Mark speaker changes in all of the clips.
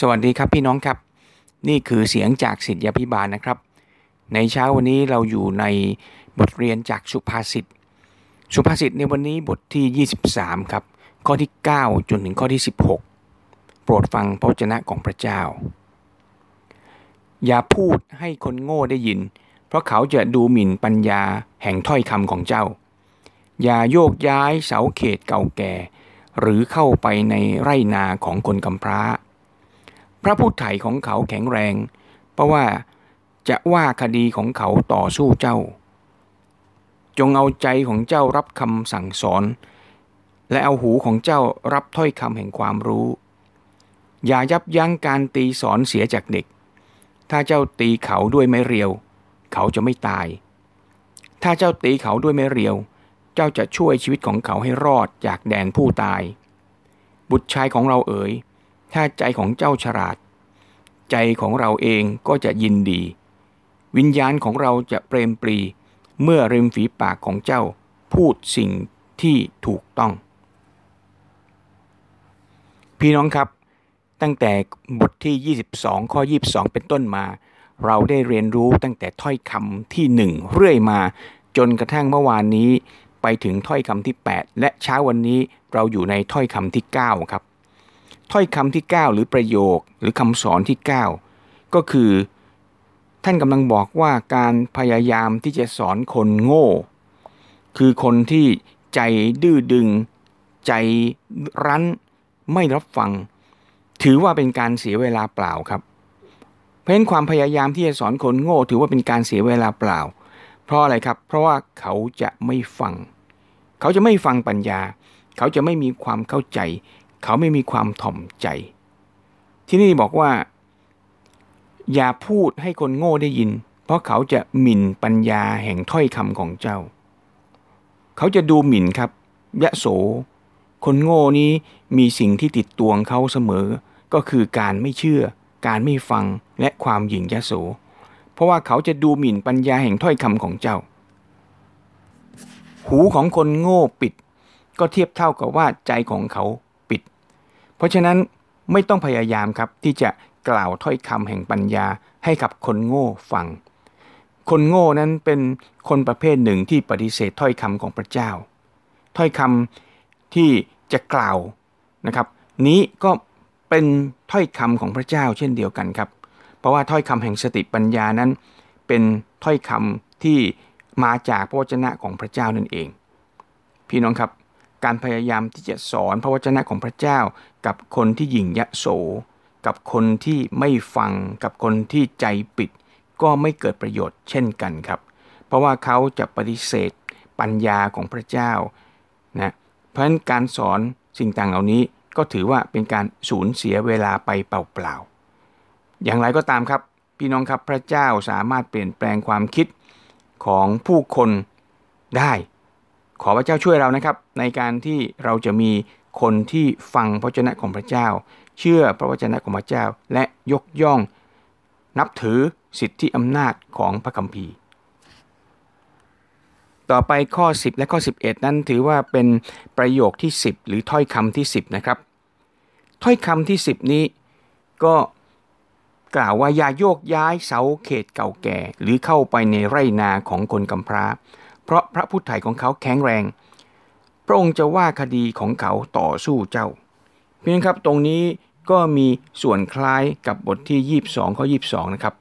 Speaker 1: สวัสดีครับพี่น้องครับ นี่คือเสียงจากสิทธยาพิบาลนะครับ ในเช้าวันนี้เราอยู่ในบทเรียนจากสุภาษิตสุภาษิตในวันนี้บทที่ 23 ครับ ข้อที่ 9 จนถึงข้อที่ 16 โปรดฟังพระวจนะของพระเจ้า อย่าพูดให้คนโง่ได้ยิน เพราะเขาจะดูหมิ่นปัญญาแห่งถ้อยคำของเจ้า อย่าโยกย้ายเสาเขตเก่าแก่ หรือเข้าไปในไร่นาของคนกำพร้า ระผู้ไถ่ของเขาแข็งแรง เพราะว่าจะว่าคดีของเขาต่อสู้เจ้า จงเอาใจของเจ้ารับคำสั่งสอน และเอาหูของเจ้ารับถ้อยคำแห่งความรู้ อย่ายับยั้งการตีสอนเสียจากเด็ก ถ้าเจ้าตีเขาด้วยไม้เรียว เขาจะไม่ตาย ถ้าเจ้าตีเขาด้วยไม้เรียว เจ้าจะช่วยชีวิตของเขาให้รอดจากแดนผู้ตาย บุตรชายของเราเอ๋ย ถ้าใจของเจ้าฉลาด ใจของเราเองก็จะยินดี วิญญาณของเราจะเปรมปรี เมื่อริมฝีปากของเจ้าพูดสิ่งที่ถูกต้อง พี่น้องครับ ตั้งแต่บทที่ 22 ข้อ 22 เป็นต้นมา เราได้เรียนรู้ตั้งแต่ถ้อยคำที่ 1 เรื่อยมาจนกระทั่งเมื่อวานนี้ไปถึงถ้อยคำที่ 8 และเช้าวันนี้เราอยู่ในถ้อยคำที่ 9 ครับ ถ้อยคำที่ 9 หรือประโยคหรือคำสอนที่ 9 ก็คือ ท่านกำลังบอกว่าการพยายามที่จะสอนคนโง่ คือคนที่ใจดื้อดึง ใจรั้นไม่รับฟัง ถือว่าเป็นการเสียเวลาเปล่าครับ เพราะฉะนั้นความพยายามที่จะสอนคนโง่ ถือว่าเป็นการเสียเวลาเปล่า เพราะอะไรครับ เพราะว่าเขาจะไม่ฟัง เขาจะไม่ฟังปัญญา เขาจะไม่มีความเข้าใจ เขาไม่มีความถ่อมใจ ที่นี่บอกว่า อย่าพูดให้คนโง่ได้ยิน เพราะเขาจะหมิ่นปัญญาแห่งถ้อยคำของเจ้า เขาจะดูหมิ่นครับ ยะโส คนโง่นี้มีสิ่งที่ติดตัวงเขาเสมอ ก็คือการไม่เชื่อ การไม่ฟังและความหยิ่งยะโส เพราะว่าเขาจะดูหมิ่นปัญญาแห่งถ้อยคำของเจ้า หูของคนโง่ปิดก็เทียบเท่ากับว่าใจของเขา เพราะฉะนั้นไม่ต้องพยายามครับที่จะกล่าวถ้อยคำแห่งปัญญาให้กับคนโง่ฟัง คนโง่นั้นเป็นคนประเภทหนึ่งที่ปฏิเสธถ้อยคำของพระเจ้า ถ้อยคำที่จะกล่าวนะครับนี้ก็เป็นถ้อยคำของพระเจ้าเช่นเดียวกันครับ เพราะว่าถ้อยคำแห่งสติปัญญานั้น เป็นถ้อยคำที่มาจากพระวจนะของพระเจ้านั่นเอง พี่น้องครับ การพยายามที่จะสอนพระวจนะของพระเจ้า กับคนที่หยิ่งยะโส กับคนที่ไม่ฟัง กับคนที่ใจปิด ก็ไม่เกิดประโยชน์เช่นกันครับ เพราะว่าเขาจะปฏิเสธปัญญาของพระเจ้านะเพราะฉะนั้นการสอนสิ่งต่างเหล่านี้ก็ถือว่าเป็นการสูญเสียเวลาไปเปล่าๆ อย่างไรก็ตามครับ พี่น้องครับพระเจ้าสามารถเปลี่ยนแปลงความคิดของผู้คนได้ ขอพระเจ้าช่วยเรานะครับ ในการที่เราจะมีคนที่ฟังพระวจนะของพระเจ้า เชื่อพระวจนะของพระเจ้า และยกย่อง นับถือสิทธิอำนาจของพระคัมภีร์ ต่อไปข้อ 10 และข้อ 11 นั้นถือว่าเป็นประโยคที่ 10 หรือถ้อยคำที่ 10 นะครับ ถ้อยคำที่ 10 นี้ก็กล่าวว่าอย่าโยกย้ายเสาเขตเก่าแก่ หรือเข้าไปในไร่นาของคนกำพร้า เพราะพระผู้ไถ่ของเขาแข็งแรง พระองค์จะว่าคดีของเขาต่อสู้เจ้า เพียงครับตรงนี้ก็มีส่วนคล้ายกับบทที่ 22ข้อ22 นะครับ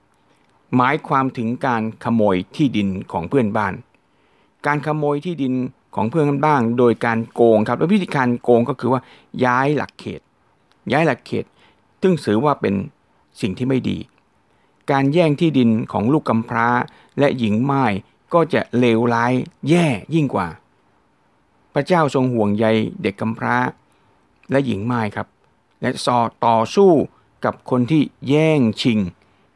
Speaker 1: หมายความถึงการขโมยที่ดินของเพื่อนบ้าน การขโมยที่ดินของเพื่อนบ้านโดยการโกงครับและวิธีการโกงก็คือว่าย้ายหลักเขต ย้ายหลักเขต ซึ่งถือว่าเป็นสิ่งที่ไม่ดี การแย่งที่ดินของลูกกำพร้าและหญิงไม้ ก็จะเลวร้ายแย่ยิ่งกว่า พระเจ้าทรงห่วงใยเด็กกำพร้า และหญิงไม้ครับ และสอต่อสู้กับคนที่แย่งชิง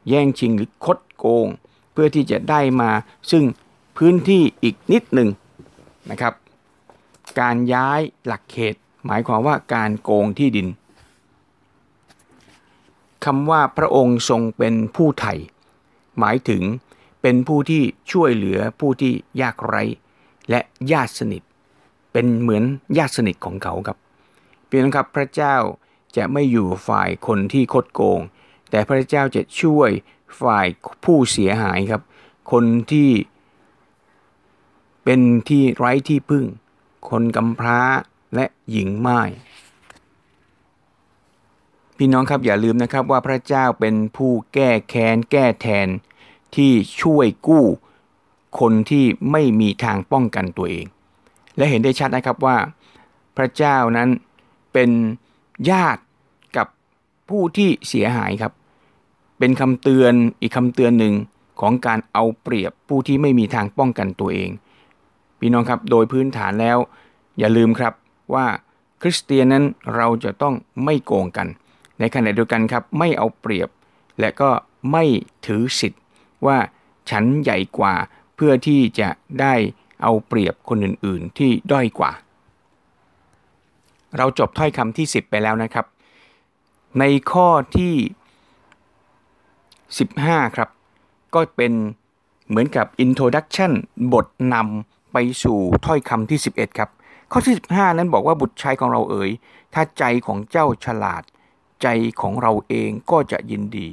Speaker 1: แย่งชิงหรือคดโกง เพื่อที่จะได้มาซึ่งพื้นที่อีกนิดหนึ่งนะครับ การย้ายหลักเขต หมายความว่าการโกงที่ดินคำว่าพระองค์ทรงเป็นผู้ไถ่หมายถึง เป็นผู้ที่ช่วยเหลือผู้ที่ยากไร้ และญาติสนิท เป็นเหมือนญาติสนิทของเขาครับเพียงครับพระเจ้าจะไม่อยู่ฝ่ายคนที่คดโกง แต่พระเจ้าจะช่วยฝ่ายผู้เสียหายครับ คนที่เป็นที่ไร้ที่พึ่ง คนกำพร้าและหญิงไม้พี่น้องครับอย่าลืมนะครับว่าพระเจ้าเป็นผู้แก้แค้นแก้แทน ที่ช่วยกู้คนที่ไม่มีทางป้องกันตัวเอง และเห็นได้ชัดนะครับว่า พระเจ้านั้นเป็นญาติกับผู้ที่เสียหายครับ เป็นคำเตือนอีกคำเตือนหนึ่งของการเอาเปรียบผู้ที่ไม่มีทางป้องกันตัวเอง พี่น้องครับโดยพื้นฐานแล้ว อย่าลืมครับว่าคริสเตียนนั้นเราจะต้องไม่โกงกัน ในขณะเดียวกันครับไม่เอาเปรียบ และก็ไม่ถือสิทธิ ว่าฉันใหญ่กว่าเพื่อที่จะได้เอาเปรียบคนอื่นๆที่ด้อยกว่า เราจบถ้อยคำที่ 10 ไปแล้วนะครับ ในข้อที่ 15 ครับ ก็เป็นเหมือนกับ introduction บทนำไปสู่ถ้อยคำที่ 11 ครับ ข้อที่ 15 นั้นบอกว่าบุตรชายของเราเอ๋ย ถ้าใจของเจ้าฉลาด ใจของเราเองก็จะยินดี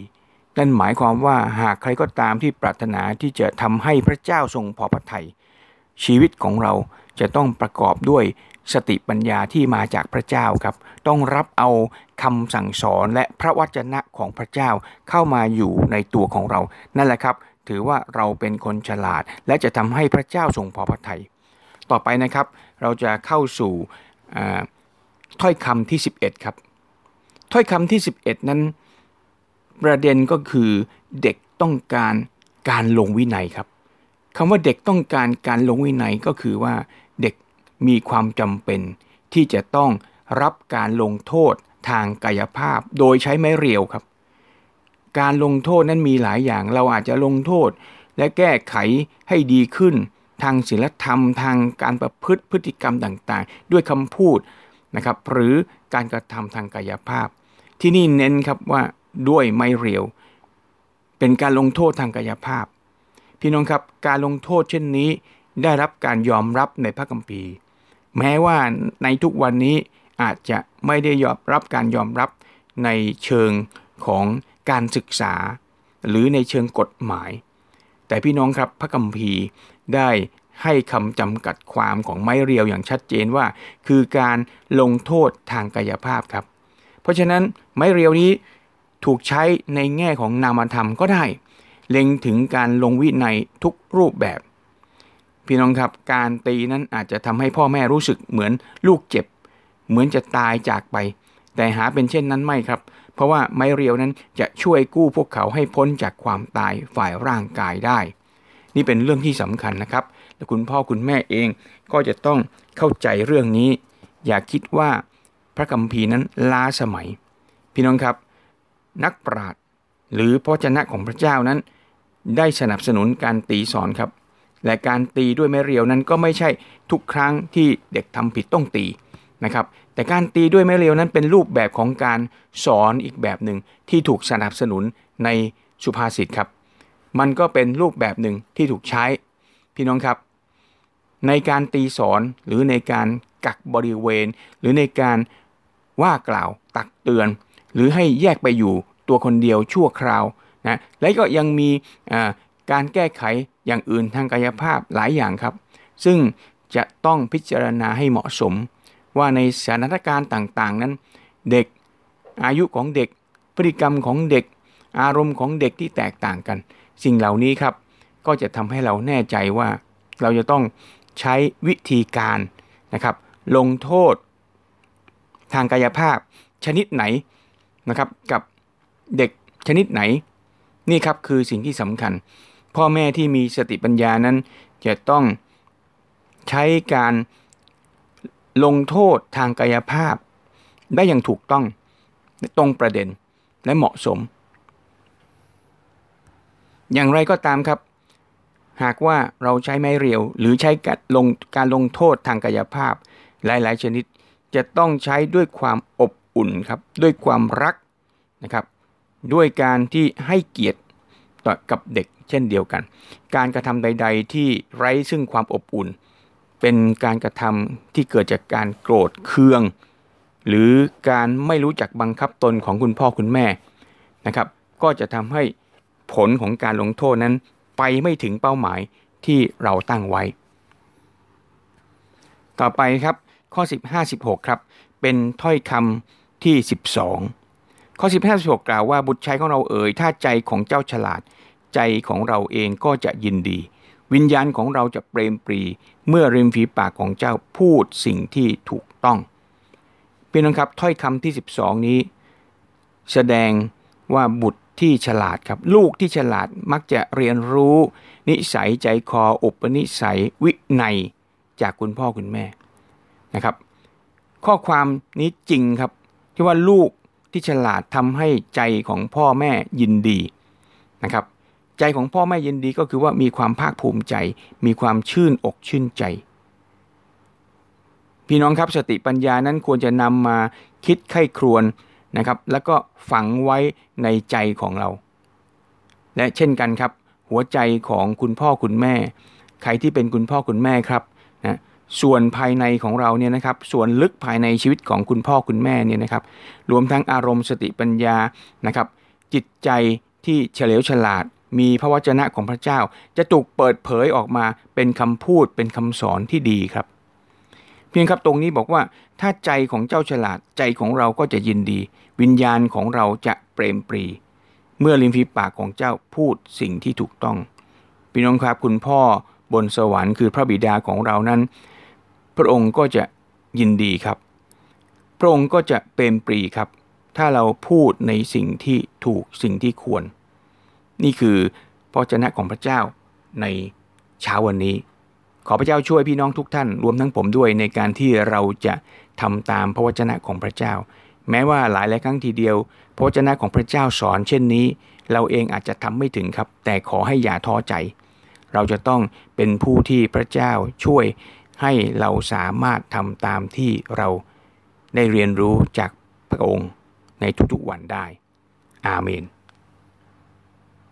Speaker 1: นั่นหมายความว่าหากใครก็ตามที่ปรารถนาที่จะทำให้พระเจ้าทรงพอพระทยัยชีวิตของเราจะต้องประกอบด้วยสติปัญญาที่มาจากพระเจ้าครับ ต้องรับเอาคำสั่งสอนและพระวจนะของพระเจ้าเข้ามาอยู่ในตัวของเรา นั่นแหละครับ ถือว่าเราเป็นคนฉลาด และจะทำให้พระเจ้าทรงพอพระทยัยต่อไปนะครับ เราจะเข้าสู่ถ้อยคำที่ 11 ครับ ถ้อยคำที่ 11 นั้น ประเด็นก็คือเด็กต้องการการลงวินัยครับคำว่าเด็กต้องการการลงวินัยก็คือว่าเด็กมีความจำเป็น ที่จะต้องรับการลงโทษทางกายภาพ โดยใช้ไม้เรียวครับ การลงโทษนั้นมีหลายอย่างเราอาจจะลงโทษ และแก้ไขให้ดีขึ้น ทางศีลธรรม ทางการประพฤติพฤติกรรมต่างๆ ด้วยคำพูดนะครับ หรือการกระทำทางกายภาพ ที่นี่เน้นครับว่า ด้วยไม้เรียว เป็นการลงโทษทางกายภาพ พี่น้องครับการลงโทษเช่นนี้ได้รับการยอมรับในพระคัมภีร์ แม้ว่าในทุกวันนี้อาจจะไม่ได้ยอมรับการยอมรับในเชิงของการศึกษา หรือในเชิงกฎหมาย แต่พี่น้องครับพระคัมภีร์ได้ให้คำจำกัดความของไม้เรียวอย่างชัดเจนว่า คือการลงโทษทางกายภาพครับ เพราะฉะนั้นไม้เรียวนี้ ถูกใช้ในแง่ของนามธรรมก็ได้ เล็งถึงการลงวินัยทุกรูปแบบ พี่น้องครับการตีนั้นอาจจะทำให้พ่อแม่รู้สึกเหมือนลูกเจ็บ เหมือนจะตายจากไป แต่หาเป็นเช่นนั้นไม่ครับ เพราะว่าไม้เรียวนั้นจะช่วยกู้พวกเขาให้พ้นจากความตายฝ่ายร่างกายได้ นี่เป็นเรื่องที่สำคัญนะครับและคุณพ่อคุณแม่เองก็จะต้องเข้าใจเรื่องนี้ อย่าคิดว่าพระคัมภีร์นั้นล้าสมัย พี่น้องครับ นักปราชญ์หรือพระชนะของพระเจ้านั้น ได้สนับสนุนการตีสอนครับ และการตีด้วยไม้เรียวนั้นก็ไม่ใช่ทุกครั้งที่เด็กทำผิดต้องตีนะครับ แต่การตีด้วยไม้เรียวนั้นเป็นรูปแบบของการสอนอีกแบบหนึ่งที่ถูกสนับสนุนในสุภาษิตครับ มันก็เป็นรูปแบบหนึ่งที่ถูกใช้พี่น้องครับ ในการตีสอนหรือในการกักบริเวณ หรือในการว่ากล่าวตักเตือน หรือให้แยกไปอยู่ตัวคนเดียวชั่วคราวนะและก็ยังมีการแก้ไขอย่างอื่นทางกายภาพหลายอย่างครับ ซึ่งจะต้องพิจารณาให้เหมาะสม ว่าในสถานการณ์ต่างๆ นั้น เด็กอายุของเด็ก พฤติกรรมของเด็ก อารมณ์ของเด็กที่แตกต่างกัน สิ่งเหล่านี้ครับ ก็จะทำให้เราแน่ใจว่าเราจะต้องใช้วิธีการนะครับ ลงโทษ ทางกายภาพชนิดไหน นะครับกับเด็กชนิดไหน นี่ครับคือสิ่งที่สำคัญ พ่อแม่ที่มีสติปัญญานั้น จะต้องใช้การลงโทษทางกายภาพ ได้อย่างถูกต้องตรงประเด็นและเหมาะสม อย่างไรก็ตามครับ หากว่าเราใช้ไม้เรียว หรือใช้การลงการลงโทษทางกายภาพ หลายๆ ชนิดจะต้องใช้ด้วยความอบ อุ่นครับด้วยความรักนะครับ ด้วยการที่ให้เกียรติต่อกับเด็กเช่นเดียวกัน การกระทำใด ๆ ที่ไร้ซึ่งความอบอุ่น เป็นการกระทำที่เกิดจากการโกรธเคือง หรือการไม่รู้จักบังคับตนของคุณพ่อคุณแม่นะครับ ก็จะทำให้ผลของการลงโทษนั้นไปไม่ถึงเป้าหมายที่เราตั้งไว้ ต่อไปครับข้อ 15 16 ครับ เป็นถ้อยคำ ที่ 12 ข้อ 15 16 กล่าวว่าบุตรชายของเราเอ่ย ถ้าใจของเจ้าฉลาด ใจของเราเองก็จะยินดี วิญญาณของเราจะเปรมปรี เมื่อริมฝีปากของเจ้าพูดสิ่งที่ถูกต้องพี่น้องครับถ้อยคำที่ 12 นี้ แสดงว่าบุตรที่ฉลาดครับ ลูกที่ฉลาดมักจะเรียนรู้ นิสัยใจคออุปนิสัยวินัยจากคุณพ่อคุณแม่นะครับ ข้อความนี้จริงครับ ที่ว่าลูกที่ฉลาดทำให้ใจของพ่อแม่ยินดีนะครับ ใจของพ่อแม่ยินดีก็คือว่ามีความภาคภูมิใจ มีความชื่นอกชื่นใจ พี่น้องครับสติปัญญานั้นควรจะนำมาคิดไข้ครวนนะครับ แล้วก็ฝังไว้ในใจของเรา และเช่นกันครับ หัวใจของคุณพ่อคุณแม่ ใครที่เป็นคุณพ่อคุณแม่ครับ ส่วนภายในของเราเนี่ยนะครับส่วนลึกภายในชีวิตของคุณพ่อคุณแม่เนี่ยนะครับรวมทั้งอารมณ์สติปัญญานะครับจิตใจที่เฉลียวฉลาด มีพระวจนะของพระเจ้า จะถูกเปิดเผยออกมาเป็นคำพูดเป็นคำสอนที่ดีครับ เพียงครับตรงนี้บอกว่าถ้าใจของเจ้าฉลาดใจของเราก็จะยินดี วิญญาณของเราจะเปรมปรี เมื่อลิมฝีปากของเจ้าพูดสิ่งที่ถูกต้องพี่น้องครับคุณพ่อบนสวรรค์คือพระบิดาของเรานั้น พระองค์ก็จะยินดีครับ พระองค์ก็จะเปรมปรีครับ ถ้าเราพูดในสิ่งที่ถูกสิ่งที่ควร นี่คือพระเจ้าของพระเจ้าในเช้าวันนี้ ขอพระเจ้าช่วยพี่น้องทุกท่าน รวมทั้งผมด้วยในการที่เราจะทำตามพระวจนะของพระเจ้า แม้ว่าหลายหลายครั้งทีเดียว พระวจนะของพระเจ้าสอนเช่นนี้ เราเองอาจจะทำไม่ถึงครับ แต่ขอให้อย่าท้อใจ เราจะต้องเป็นผู้ที่พระเจ้าช่วย ให้เราสามารถทำตามที่เราได้เรียนรู้จากพระองค์ในทุกๆวันได้ อาเมน